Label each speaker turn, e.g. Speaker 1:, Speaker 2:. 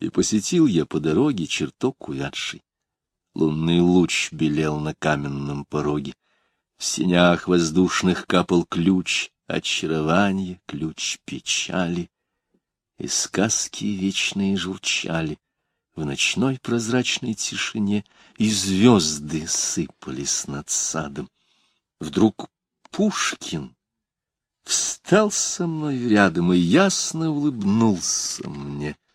Speaker 1: И посетил я по дороге чертог увядший. Лунный луч белел на каменном пороге. В синях воздушных капал ключ очарования, ключ печали. И сказки вечные журчали в ночной прозрачной тишине, и звезды сыпались над садом. Вдруг Пушкин встал со мной рядом и ясно улыбнулся мне —